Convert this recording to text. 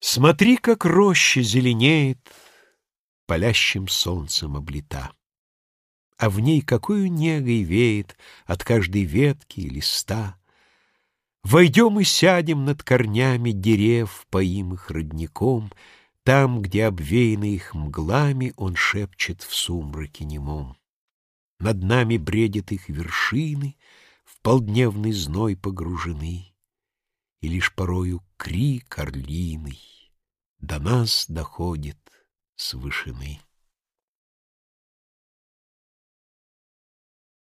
Смотри, как роща зеленеет, Палящим солнцем облита, А в ней какую негой веет От каждой ветки и листа. Войдем и сядем над корнями Дерев, поим их родником, Там, где, обвеянный их мглами, Он шепчет в сумраке немом. Над нами бредят их вершины, В полдневный зной погружены и лишь порою крик орлиный до нас доходит с вышины.